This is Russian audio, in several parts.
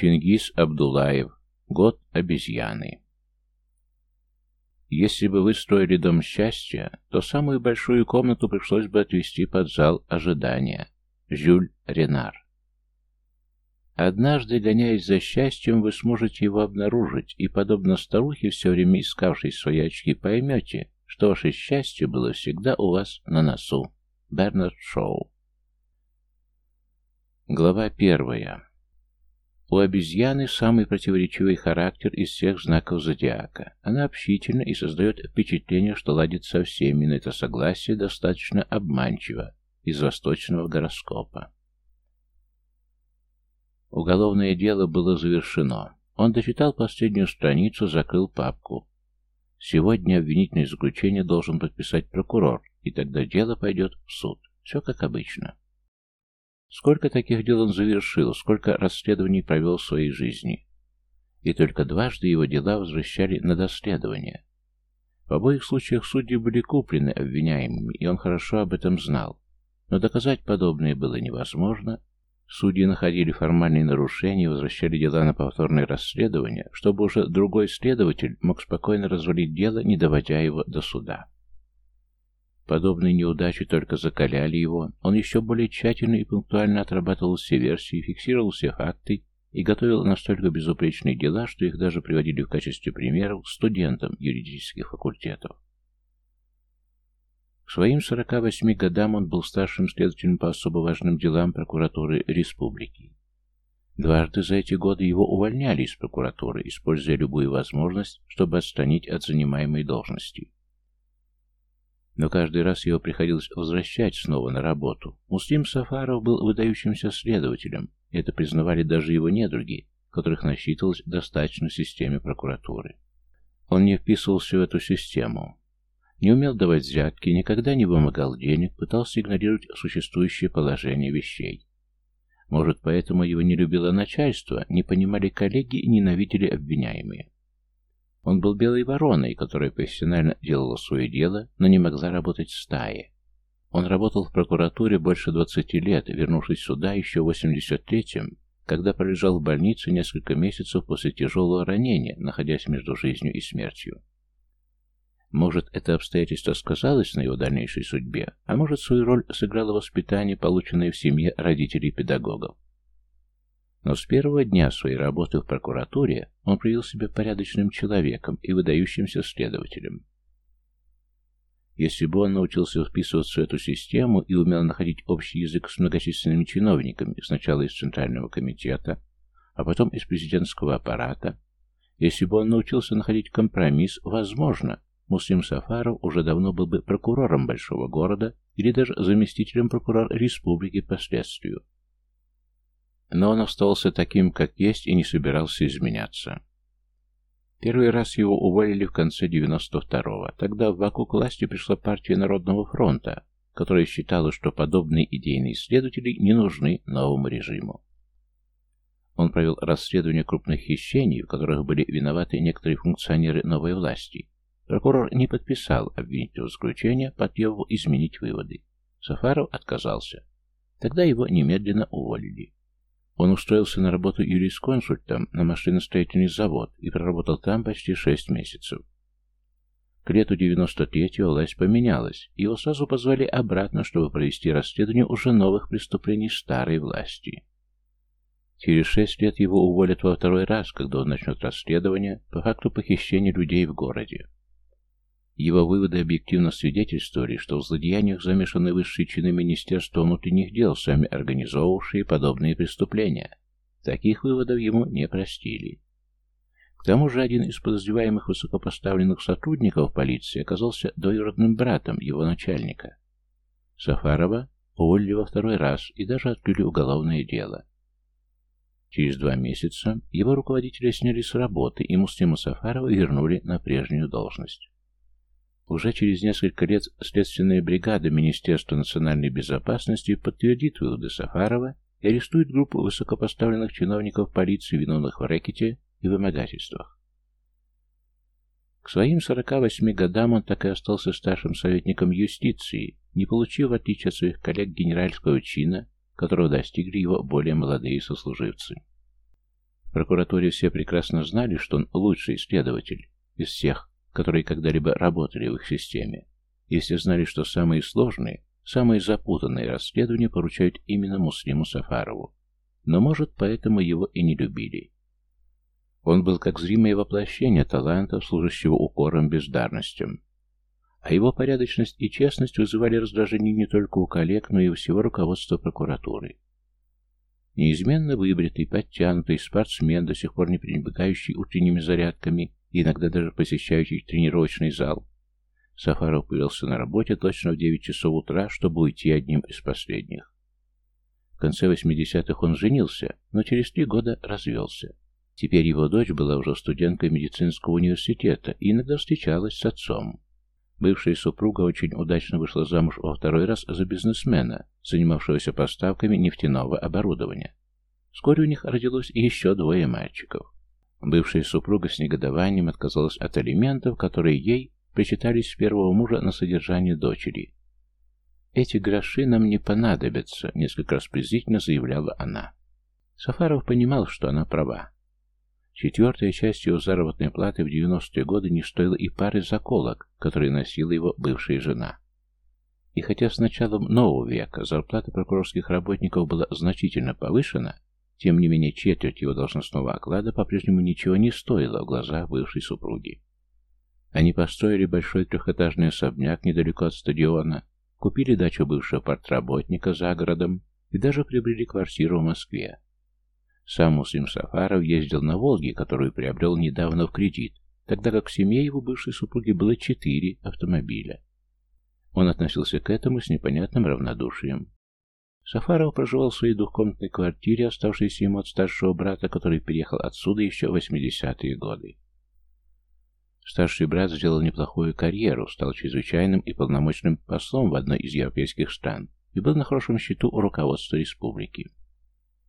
Чингис Абдулаев. Год обезьяны. Если бы вы строили дом счастья, то самую большую комнату пришлось бы отвести под зал ожидания. Жюль Ренар. Однажды, гоняясь за счастьем, вы сможете его обнаружить, и, подобно старухе, все время искавшей свои очки, поймете, что ваше счастье было всегда у вас на носу. Бернард Шоу. Глава первая. У обезьяны самый противоречивый характер из всех знаков зодиака. Она общительна и создает впечатление, что ладит со всеми, но это согласие достаточно обманчиво из восточного гороскопа. Уголовное дело было завершено. Он дочитал последнюю страницу, закрыл папку. Сегодня обвинительное заключение должен подписать прокурор, и тогда дело пойдет в суд. Все как обычно. Сколько таких дел он завершил, сколько расследований провел в своей жизни. И только дважды его дела возвращали на доследование. В обоих случаях судьи были куплены обвиняемыми, и он хорошо об этом знал. Но доказать подобное было невозможно. Судьи находили формальные нарушения и возвращали дела на повторное расследование, чтобы уже другой следователь мог спокойно развалить дело, не доводя его до суда. Подобные неудачи только закаляли его. Он еще более тщательно и пунктуально отрабатывал все версии, фиксировал все факты и готовил настолько безупречные дела, что их даже приводили в качестве примеров студентам юридических факультетов. К своим 48 годам он был старшим следователем по особо важным делам прокуратуры республики. Дважды за эти годы его увольняли из прокуратуры, используя любую возможность, чтобы отстранить от занимаемой должности. Но каждый раз его приходилось возвращать снова на работу. Муслим Сафаров был выдающимся следователем, это признавали даже его недруги, которых насчитывалось достаточно в системе прокуратуры. Он не вписывался в эту систему. Не умел давать взятки, никогда не вымогал денег, пытался игнорировать существующее положение вещей. Может, поэтому его не любило начальство, не понимали коллеги и ненавидели обвиняемые. Он был белой вороной, которая профессионально делала свое дело, но не могла работать в стае. Он работал в прокуратуре больше 20 лет, вернувшись сюда еще в 83-м, когда пролежал в больнице несколько месяцев после тяжелого ранения, находясь между жизнью и смертью. Может, это обстоятельство сказалось на его дальнейшей судьбе, а может, свою роль сыграло воспитание, полученное в семье родителей-педагогов. Но с первого дня своей работы в прокуратуре он проявил себя порядочным человеком и выдающимся следователем. Если бы он научился вписываться в эту систему и умел находить общий язык с многочисленными чиновниками, сначала из Центрального комитета, а потом из президентского аппарата, если бы он научился находить компромисс, возможно, Муслим Сафаров уже давно был бы прокурором большого города или даже заместителем прокурора республики по следствию. Но он оставался таким, как есть, и не собирался изменяться. Первый раз его уволили в конце 92-го. Тогда в Баку к власти пришла партия Народного фронта, которая считала, что подобные идейные исследователи не нужны новому режиму. Он провел расследование крупных хищений, в которых были виноваты некоторые функционеры новой власти. Прокурор не подписал обвинительного заключения, потребовал изменить выводы. Сафаров отказался. Тогда его немедленно уволили. Он устроился на работу юрисконсультом на машиностроительный завод и проработал там почти шесть месяцев. К лету 93-го власть поменялась, и его сразу позвали обратно, чтобы провести расследование уже новых преступлений старой власти. Через шесть лет его уволят во второй раз, когда он начнет расследование по факту похищения людей в городе. Его выводы объективно свидетельствовали, что в злодеяниях замешаны высшие чины Министерства внутренних дел, сами организовавшие подобные преступления. Таких выводов ему не простили. К тому же один из подозреваемых высокопоставленных сотрудников полиции оказался двоюродным братом его начальника. Сафарова уволили во второй раз и даже открыли уголовное дело. Через два месяца его руководителя сняли с работы, и Муслима Сафарова вернули на прежнюю должность. Уже через несколько лет следственная бригада Министерства национальной безопасности подтвердит выводы Сафарова и арестует группу высокопоставленных чиновников полиции, виновных в рэкете и вымогательствах. К своим 48 годам он так и остался старшим советником юстиции, не получив, в отличие от своих коллег, генеральского чина, которого достигли его более молодые сослуживцы. В прокуратуре все прекрасно знали, что он лучший следователь из всех, которые когда-либо работали в их системе. Если знали, что самые сложные, самые запутанные расследования поручают именно Муслиму Сафарову. Но, может, поэтому его и не любили. Он был как зримое воплощение таланта, служащего укором бездарностям. А его порядочность и честность вызывали раздражение не только у коллег, но и у всего руководства прокуратуры. Неизменно выбритый, подтянутый спортсмен, до сих пор не пренебрегающий утренними зарядками иногда даже посещающий тренировочный зал, Сафаров появился на работе точно в 9 часов утра, чтобы уйти одним из последних. В конце 80-х он женился, но через три года развелся. Теперь его дочь была уже студенткой медицинского университета и иногда встречалась с отцом. Бывшая супруга очень удачно вышла замуж во второй раз за бизнесмена, занимавшегося поставками нефтяного оборудования. Вскоре у них родилось еще двое мальчиков. Бывшая супруга с негодованием отказалась от алиментов, которые ей причитались с первого мужа на содержание дочери. «Эти гроши нам не понадобятся», — несколько раз презрительно заявляла она. Сафаров понимал, что она права. Четвертая часть его заработной платы в 90-е годы не стоила и пары заколок, которые носила его бывшая жена. И хотя с началом нового века зарплата прокурорских работников была значительно повышена, тем не менее четверть его должностного оклада по-прежнему ничего не стоила в глазах бывшей супруги. Они построили большой трехэтажный особняк недалеко от стадиона, купили дачу бывшего портработника за городом и даже приобрели квартиру в Москве. Сам Муслим Сафаров ездил на «Волге», которую приобрел недавно в кредит, тогда как в семье его бывшей супруги было четыре автомобиля. Он относился к этому с непонятным равнодушием. Сафаров проживал в своей двухкомнатной квартире, оставшейся ему от старшего брата, который переехал отсюда еще в 80-е годы. Старший брат сделал неплохую карьеру, стал чрезвычайным и полномочным послом в одной из европейских стран и был на хорошем счету у руководства республики.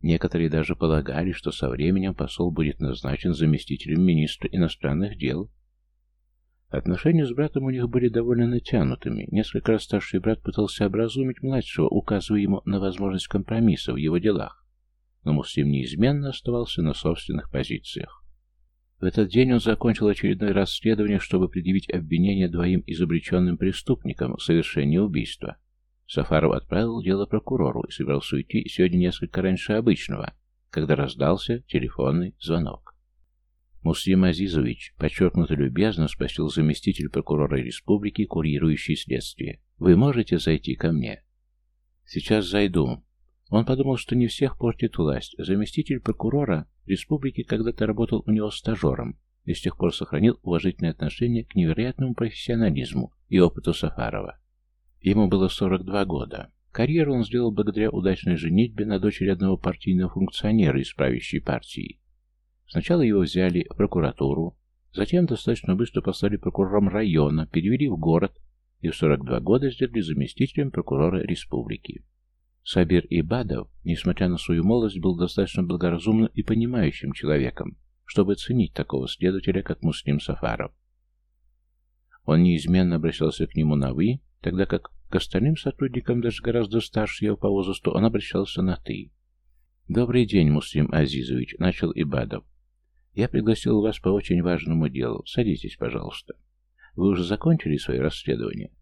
Некоторые даже полагали, что со временем посол будет назначен заместителем министра иностранных дел. Отношения с братом у них были довольно натянутыми. Несколько раз старший брат пытался образумить младшего, указывая ему на возможность компромисса в его делах. Но Муслим неизменно оставался на собственных позициях. В этот день он закончил очередное расследование, чтобы предъявить обвинение двоим изобретенным преступникам в совершении убийства. Сафаров отправил дело прокурору и собирался уйти сегодня несколько раньше обычного, когда раздался телефонный звонок. Муслим Азизович подчеркнуто любезно спросил заместитель прокурора республики, курирующий следствие. «Вы можете зайти ко мне?» «Сейчас зайду». Он подумал, что не всех портит власть. Заместитель прокурора республики когда-то работал у него стажером и с тех пор сохранил уважительное отношение к невероятному профессионализму и опыту Сафарова. Ему было 42 года. Карьеру он сделал благодаря удачной женитьбе на дочери одного партийного функционера из правящей партии. Сначала его взяли в прокуратуру, затем достаточно быстро послали прокурором района, перевели в город и в 42 года сделали заместителем прокурора республики. Сабир Ибадов, несмотря на свою молодость, был достаточно благоразумным и понимающим человеком, чтобы ценить такого следователя, как Муслим Сафаров. Он неизменно обращался к нему на «вы», тогда как к остальным сотрудникам, даже гораздо старше его по возрасту, он обращался на «ты». «Добрый день, Муслим Азизович», — начал Ибадов. «Я пригласил вас по очень важному делу. Садитесь, пожалуйста. Вы уже закончили свое расследование?»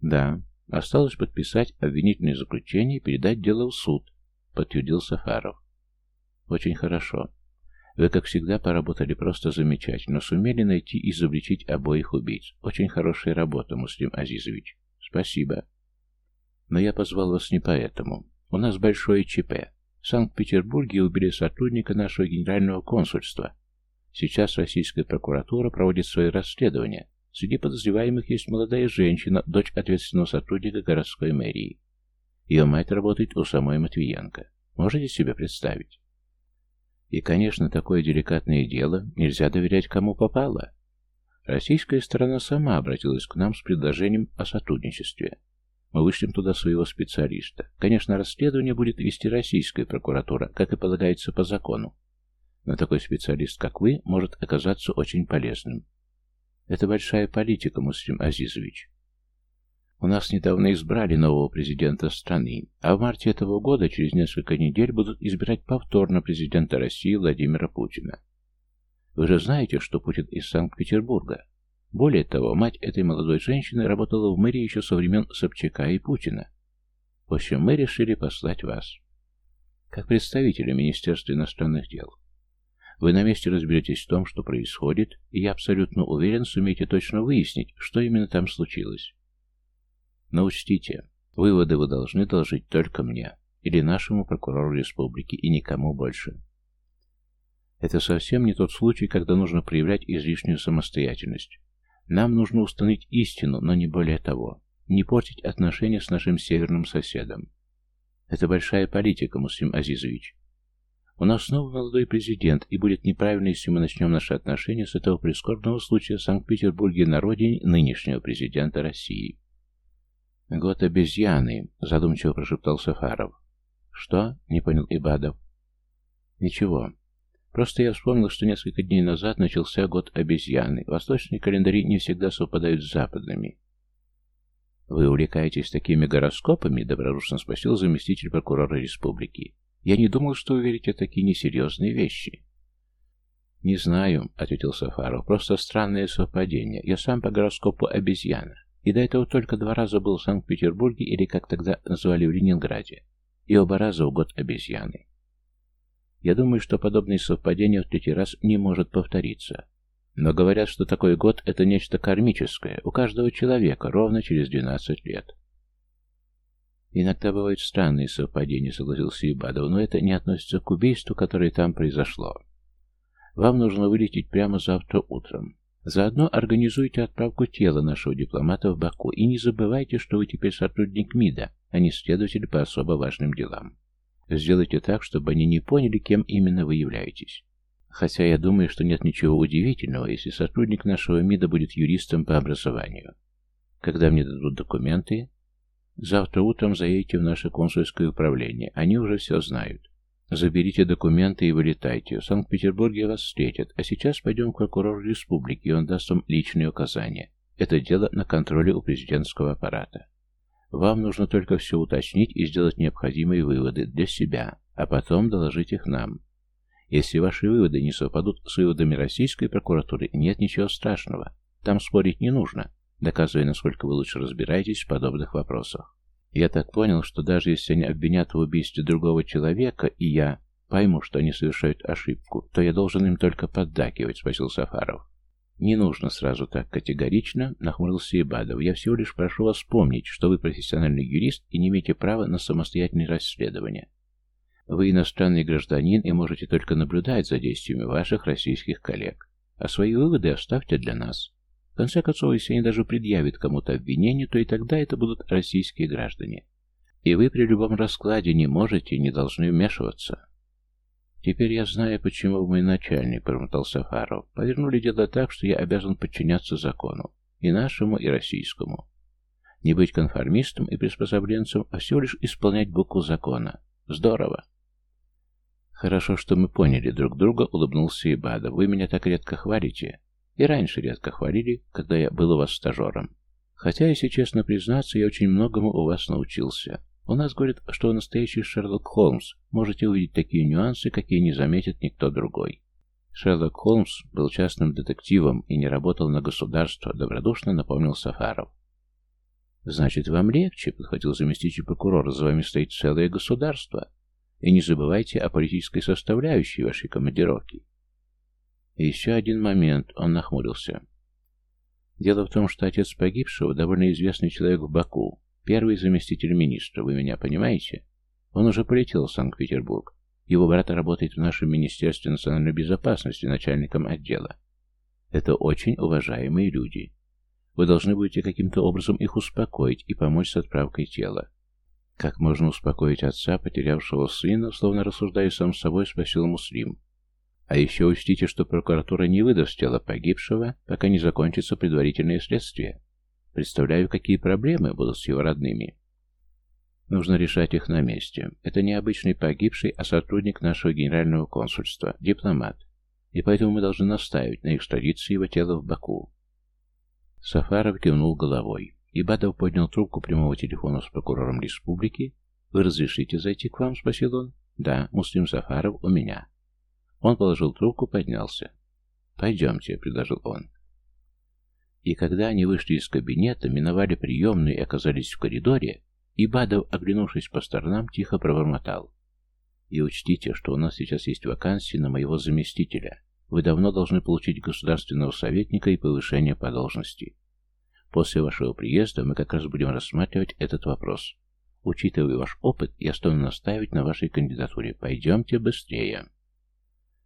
«Да. Осталось подписать обвинительное заключение и передать дело в суд», — подтвердил Сафаров. «Очень хорошо. Вы, как всегда, поработали просто замечательно. Сумели найти и изобличить обоих убийц. Очень хорошая работа, Муслим Азизович. Спасибо. Но я позвал вас не поэтому. У нас большое ЧП. В Санкт-Петербурге убили сотрудника нашего генерального консульства. Сейчас российская прокуратура проводит свои расследования. Среди подозреваемых есть молодая женщина, дочь ответственного сотрудника городской мэрии. Ее мать работает у самой Матвиенко. Можете себе представить? И, конечно, такое деликатное дело нельзя доверять кому попало. Российская сторона сама обратилась к нам с предложением о сотрудничестве. Мы вышлем туда своего специалиста. Конечно, расследование будет вести российская прокуратура, как и полагается по закону. Но такой специалист, как вы, может оказаться очень полезным. Это большая политика, Муслим Азизович. У нас недавно избрали нового президента страны, а в марте этого года, через несколько недель, будут избирать повторно президента России Владимира Путина. Вы же знаете, что Путин из Санкт-Петербурга. Более того, мать этой молодой женщины работала в мэрии еще со времен Собчака и Путина. В общем, мы решили послать вас. Как представителя Министерства иностранных дел. Вы на месте разберетесь в том, что происходит, и я абсолютно уверен, сумеете точно выяснить, что именно там случилось. Но учтите, выводы вы должны доложить только мне или нашему прокурору республики и никому больше. Это совсем не тот случай, когда нужно проявлять излишнюю самостоятельность. Нам нужно установить истину, но не более того. Не портить отношения с нашим северным соседом. Это большая политика, Муслим Азизович. У нас снова молодой президент, и будет неправильно, если мы начнем наши отношения с этого прискорбного случая в Санкт-Петербурге на родине нынешнего президента России. «Год обезьяны», — задумчиво прошептал Сафаров. «Что?» — не понял Ибадов. «Ничего. Просто я вспомнил, что несколько дней назад начался год обезьяны. Восточные календари не всегда совпадают с западными. «Вы увлекаетесь такими гороскопами?» — добродушно спросил заместитель прокурора республики. «Я не думал, что вы верите в такие несерьезные вещи». «Не знаю», — ответил Сафаров, — «просто странное совпадение. Я сам по гороскопу обезьяна, и до этого только два раза был в Санкт-Петербурге или, как тогда называли, в Ленинграде, и оба раза в год обезьяны. Я думаю, что подобное совпадение в третий раз не может повториться. Но говорят, что такой год – это нечто кармическое у каждого человека ровно через 12 лет. Иногда бывают странные совпадения, согласился Ибадов, но это не относится к убийству, которое там произошло. Вам нужно вылететь прямо завтра утром. Заодно организуйте отправку тела нашего дипломата в Баку и не забывайте, что вы теперь сотрудник МИДа, а не следователь по особо важным делам. Сделайте так, чтобы они не поняли, кем именно вы являетесь. Хотя я думаю, что нет ничего удивительного, если сотрудник нашего МИДа будет юристом по образованию. Когда мне дадут документы, завтра утром заедете в наше консульское управление. Они уже все знают. Заберите документы и вылетайте. В Санкт-Петербурге вас встретят. А сейчас пойдем к прокурору республики, и он даст вам личные указания. Это дело на контроле у президентского аппарата. Вам нужно только все уточнить и сделать необходимые выводы для себя, а потом доложить их нам. Если ваши выводы не совпадут с выводами российской прокуратуры, нет ничего страшного. Там спорить не нужно, доказывая, насколько вы лучше разбираетесь в подобных вопросах. Я так понял, что даже если они обвинят в убийстве другого человека, и я пойму, что они совершают ошибку, то я должен им только поддакивать, спросил Сафаров. «Не нужно сразу так категорично», — нахмурился Ибадов. «Я всего лишь прошу вас помнить, что вы профессиональный юрист и не имеете права на самостоятельное расследование. Вы иностранный гражданин и можете только наблюдать за действиями ваших российских коллег. А свои выводы оставьте для нас. В конце концов, если они даже предъявят кому-то обвинение, то и тогда это будут российские граждане. И вы при любом раскладе не можете и не должны вмешиваться». «Теперь я знаю, почему мой начальник», — промотал Сафаров. «Повернули дело так, что я обязан подчиняться закону. И нашему, и российскому. Не быть конформистом и приспособленцем, а всего лишь исполнять букву закона. Здорово!» «Хорошо, что мы поняли друг друга», — улыбнулся Ибада. «Вы меня так редко хвалите. И раньше редко хвалили, когда я был у вас стажером. Хотя, если честно признаться, я очень многому у вас научился. У нас говорят, что вы настоящий Шерлок Холмс. Можете увидеть такие нюансы, какие не заметит никто другой. Шерлок Холмс был частным детективом и не работал на государство, добродушно напомнил Сафаров. «Значит, вам легче», — подхватил заместитель прокурора, «за вами стоит целое государство. И не забывайте о политической составляющей вашей командировки». И еще один момент, он нахмурился. Дело в том, что отец погибшего довольно известный человек в Баку, Первый заместитель министра, вы меня понимаете? Он уже полетел в Санкт-Петербург. Его брат работает в нашем Министерстве национальной безопасности начальником отдела. Это очень уважаемые люди. Вы должны будете каким-то образом их успокоить и помочь с отправкой тела. Как можно успокоить отца, потерявшего сына, словно рассуждая сам собой, спросил Муслим. А еще учтите, что прокуратура не выдаст тело погибшего, пока не закончится предварительное следствие. Представляю, какие проблемы будут с его родными. Нужно решать их на месте. Это не обычный погибший, а сотрудник нашего генерального консульства, дипломат. И поэтому мы должны настаивать на экстрадиции его тела в Баку. Сафаров кивнул головой. Ибадов поднял трубку прямого телефона с прокурором республики. «Вы разрешите зайти к вам?» — спросил он. «Да, Муслим Сафаров у меня». Он положил трубку, поднялся. «Пойдемте», — предложил он. И когда они вышли из кабинета, миновали приемную и оказались в коридоре, Ибадов, оглянувшись по сторонам, тихо пробормотал. «И учтите, что у нас сейчас есть вакансии на моего заместителя. Вы давно должны получить государственного советника и повышение по должности. После вашего приезда мы как раз будем рассматривать этот вопрос. Учитывая ваш опыт, я стану настаивать на вашей кандидатуре. Пойдемте быстрее».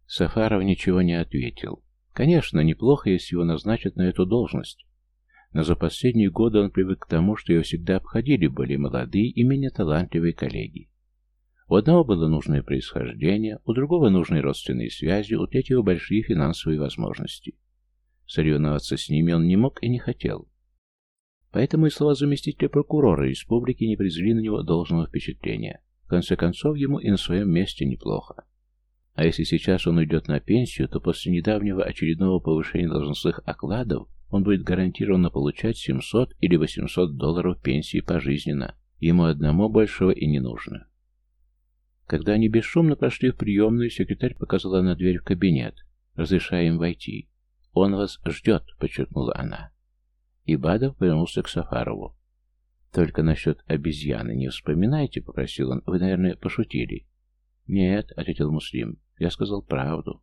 Сафаров ничего не ответил. Конечно, неплохо, если его назначат на эту должность. Но за последние годы он привык к тому, что его всегда обходили более молодые и менее талантливые коллеги. У одного было нужное происхождение, у другого нужные родственные связи, у третьего большие финансовые возможности. Соревноваться с ними он не мог и не хотел. Поэтому и слова заместителя прокурора республики не произвели на него должного впечатления. В конце концов, ему и на своем месте неплохо. А если сейчас он уйдет на пенсию, то после недавнего очередного повышения должностных окладов он будет гарантированно получать 700 или 800 долларов пенсии пожизненно. Ему одному большего и не нужно. Когда они бесшумно прошли в приемную, секретарь показала на дверь в кабинет, разрешая им войти. «Он вас ждет», — подчеркнула она. И Бадов повернулся к Сафарову. «Только насчет обезьяны не вспоминайте», — попросил он. «Вы, наверное, пошутили». «Нет», — ответил Муслим. «Я сказал правду.